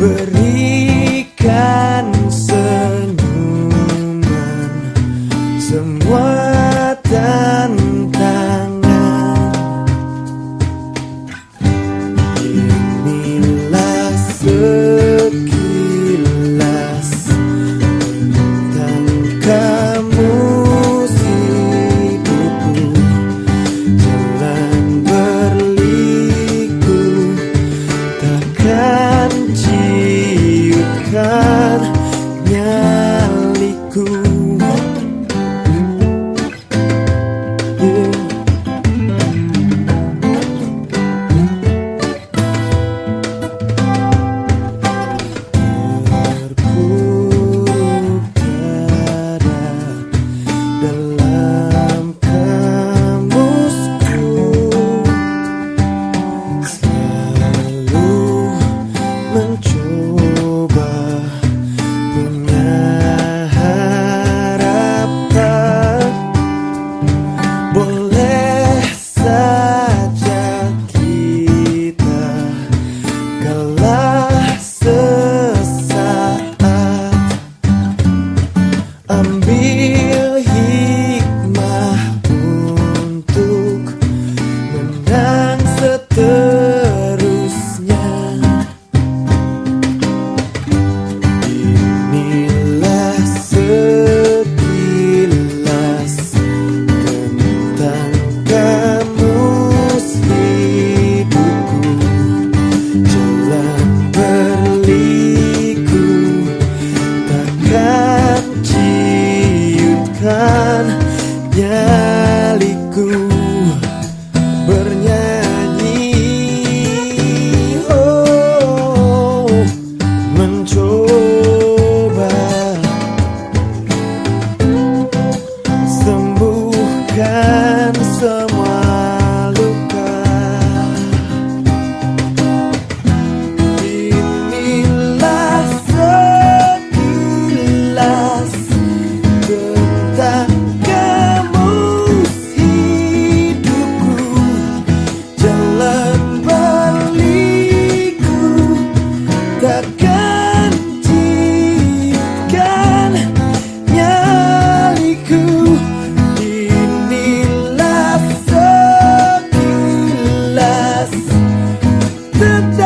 Ber tanta